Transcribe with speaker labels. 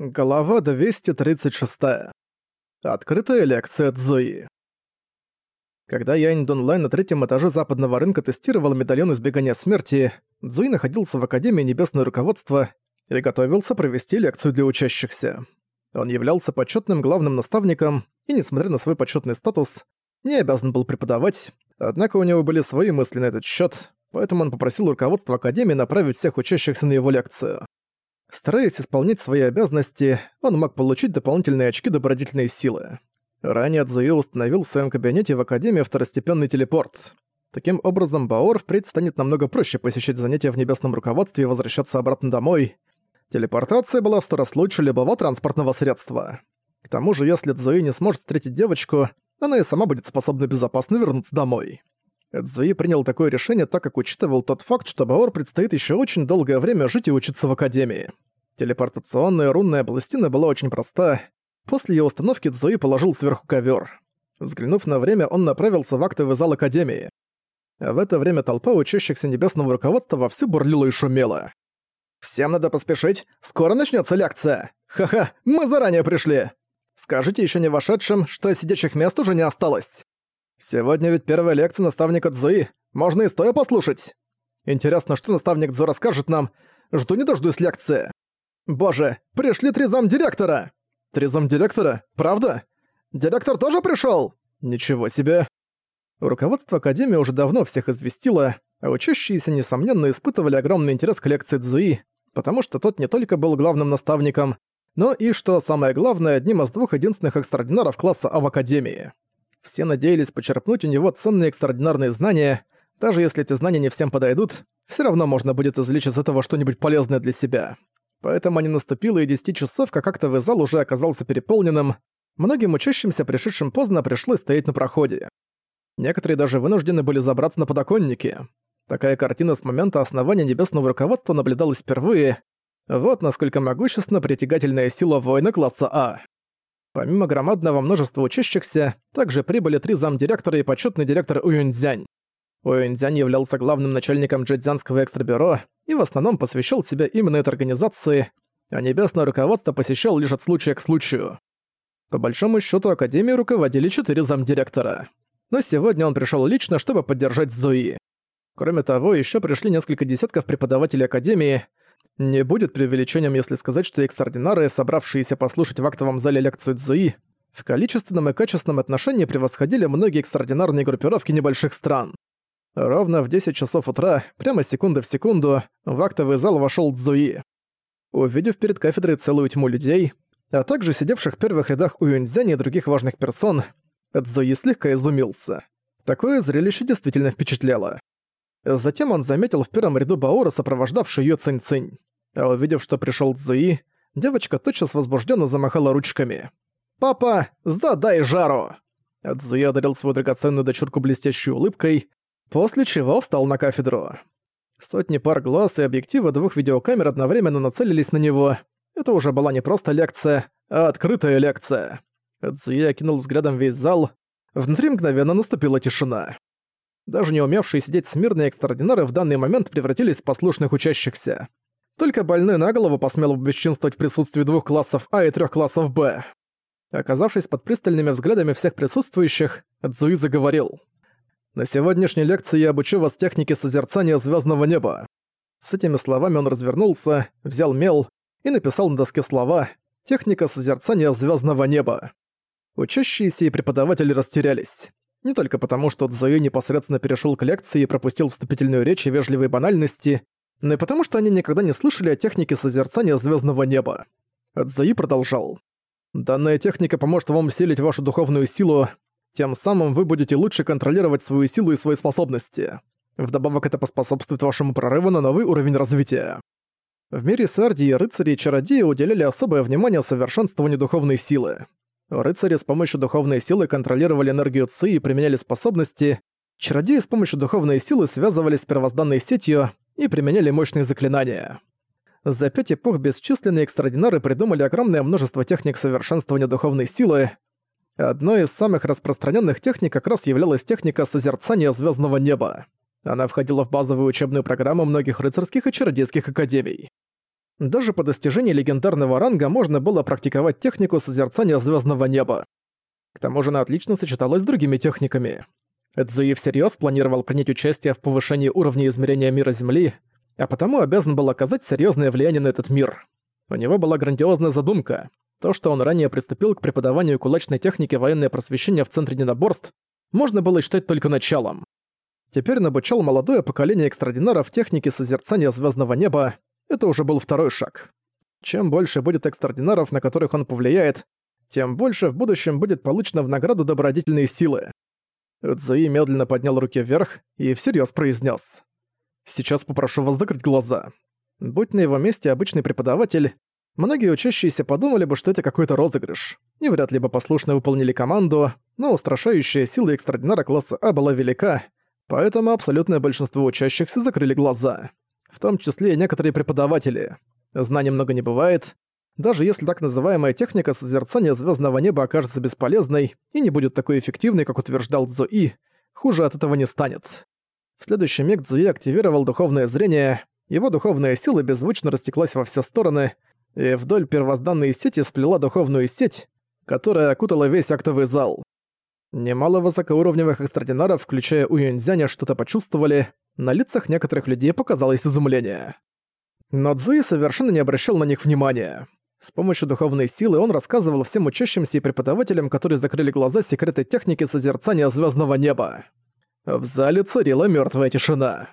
Speaker 1: Глава 236. Открытая лекция Цзуи. Когда Янь Дунлайн на третьем этаже западного рынка тестировал медальон избегания смерти, Цзуи находился в Академии Небесное Руководство и готовился провести лекцию для учащихся. Он являлся почетным главным наставником и, несмотря на свой почетный статус, не обязан был преподавать, однако у него были свои мысли на этот счет, поэтому он попросил руководство Академии направить всех учащихся на его лекцию. Стараясь исполнять свои обязанности, он мог получить дополнительные очки добродетельной силы. Ранее Цзуи установил в своем кабинете в Академии второстепенный телепорт. Таким образом, Баор впредь станет намного проще посещать занятия в небесном руководстве и возвращаться обратно домой. Телепортация была в сто раз лучше любого транспортного средства. К тому же, если Цзуи не сможет встретить девочку, она и сама будет способна безопасно вернуться домой. Цзуи принял такое решение, так как учитывал тот факт, что Баор предстоит еще очень долгое время жить и учиться в Академии. Телепортационная рунная пластина была очень проста. После ее установки Цзуи положил сверху ковер. Взглянув на время, он направился в актовый зал Академии. А в это время толпа учащихся небесного руководства вовсю бурлила и шумела. «Всем надо поспешить, скоро начнется лекция! Ха-ха, мы заранее пришли! Скажите еще не вошедшим, что сидящих мест уже не осталось!» Сегодня ведь первая лекция наставника Цзуи. Можно и стоя послушать. Интересно, что наставник Цзу расскажет нам. Жду не дождусь лекции. Боже, пришли три замдиректора! Три замдиректора? Правда? Директор тоже пришел? Ничего себе. Руководство Академии уже давно всех известило, а учащиеся, несомненно, испытывали огромный интерес к лекции Цзуи, потому что тот не только был главным наставником, но и, что самое главное, одним из двух единственных экстраординаров класса А в Академии. Все надеялись почерпнуть у него ценные экстраординарные знания, даже если эти знания не всем подойдут, все равно можно будет извлечь из этого что-нибудь полезное для себя. Поэтому не наступило и 10 часов, как актовый зал уже оказался переполненным, многим учащимся, пришедшим поздно, пришлось стоять на проходе. Некоторые даже вынуждены были забраться на подоконники. Такая картина с момента основания небесного руководства наблюдалась впервые. Вот насколько могущественна притягательная сила воина класса А. Помимо громадного множества учащихся, также прибыли три замдиректора и почетный директор Уюньцзянь. Уюньцзянь являлся главным начальником Джэцзянского экстрабюро и в основном посвящал себя именно этой организации, а небесное руководство посещал лишь от случая к случаю. По большому счету Академию руководили четыре замдиректора. Но сегодня он пришел лично, чтобы поддержать Зои. Кроме того, еще пришли несколько десятков преподавателей Академии, не будет преувеличением, если сказать, что экстраординары, собравшиеся послушать в актовом зале лекцию Цзуи, в количественном и качественном отношении превосходили многие экстраординарные группировки небольших стран. Ровно в 10 часов утра, прямо секунда в секунду, в актовый зал вошел Цзуи. Увидев перед кафедрой целую тьму людей, а также сидевших в первых рядах у Юньцзяня и других важных персон, Цзуи слегка изумился. Такое зрелище действительно впечатляло. Затем он заметил в первом ряду Баора, сопровождавшую её Цинь-Цинь. А увидев, что пришёл Цзуи, девочка тотчас возбужденно замахала ручками. «Папа, задай жару!» Цзуи одарил свою драгоценную дочурку блестящей улыбкой, после чего встал на кафедру. Сотни пар глаз и объективы двух видеокамер одновременно нацелились на него. Это уже была не просто лекция, а открытая лекция. Цзуи окинул взглядом весь зал. Внутри мгновенно наступила тишина. Даже не умевшие сидеть смирные экстраординары в данный момент превратились в послушных учащихся. Только больной на голову посмел бы бесчинствовать в присутствии двух классов А и трех классов Б. Оказавшись под пристальными взглядами всех присутствующих, Цзуи заговорил. «На сегодняшней лекции я обучу вас технике созерцания звездного неба». С этими словами он развернулся, взял мел и написал на доске слова «Техника созерцания звездного неба». Учащиеся и преподаватели растерялись. Не только потому, что Цзуи непосредственно перешел к лекции и пропустил вступительную речь и вежливые банальности, но и потому, что они никогда не слышали о технике созерцания звездного неба. Цзуи продолжал. «Данная техника поможет вам усилить вашу духовную силу, тем самым вы будете лучше контролировать свою силу и свои способности. Вдобавок это поспособствует вашему прорыву на новый уровень развития». В мире Сардии рыцари и чародеи уделяли особое внимание совершенствованию духовной силы. Рыцари с помощью духовной силы контролировали энергию Ци и применяли способности. Чародеи с помощью духовной силы связывались с первозданной сетью и применяли мощные заклинания. За пять эпох бесчисленные экстраординары придумали огромное множество техник совершенствования духовной силы. Одной из самых распространенных техник как раз являлась техника созерцания звездного неба. Она входила в базовую учебную программу многих рыцарских и чародейских академий. Даже по достижении легендарного ранга можно было практиковать технику созерцания звездного неба. К тому же она отлично сочеталась с другими техниками. Эдзуи всерьез планировал принять участие в повышении уровня измерения мира Земли, а потому обязан был оказать серьезное влияние на этот мир. У него была грандиозная задумка. То, что он ранее приступил к преподаванию кулачной техники военное просвещение в Центре недоборств, можно было считать только началом. Теперь он обучал молодое поколение экстрадинаров технике созерцания звездного неба. Это уже был второй шаг. Чем больше будет экстрадинаров, на которых он повлияет, тем больше в будущем будет получено в награду добродетельные силы. Цзуи медленно поднял руки вверх и всерьез произнес: «Сейчас попрошу вас закрыть глаза». Будь на его месте обычный преподаватель, многие учащиеся подумали бы, что это какой-то розыгрыш, и вряд ли бы послушно выполнили команду, но устрашающая сила экстрадинара класса А была велика, поэтому абсолютное большинство учащихся закрыли глаза. В том числе и некоторые преподаватели. Знаний много не бывает, даже если так называемая техника созерцания звездного неба окажется бесполезной и не будет такой эффективной, как утверждал Цзуи, хуже от этого не станет. В следующий миг Цзуи активировал духовное зрение, его духовная сила беззвучно растеклась во все стороны, и вдоль первозданной сети сплела духовную сеть, которая окутала весь актовый зал. Немало высокоуровневых экстрадинаров, включая Уюньцзяня, что-то почувствовали, на лицах некоторых людей показалось изумление. Но Цзуи совершенно не обращал на них внимания. С помощью духовной силы он рассказывал всем учащимся и преподавателям, которые закрыли глаза секреты техники созерцания звездного неба. В зале царила мертвая тишина.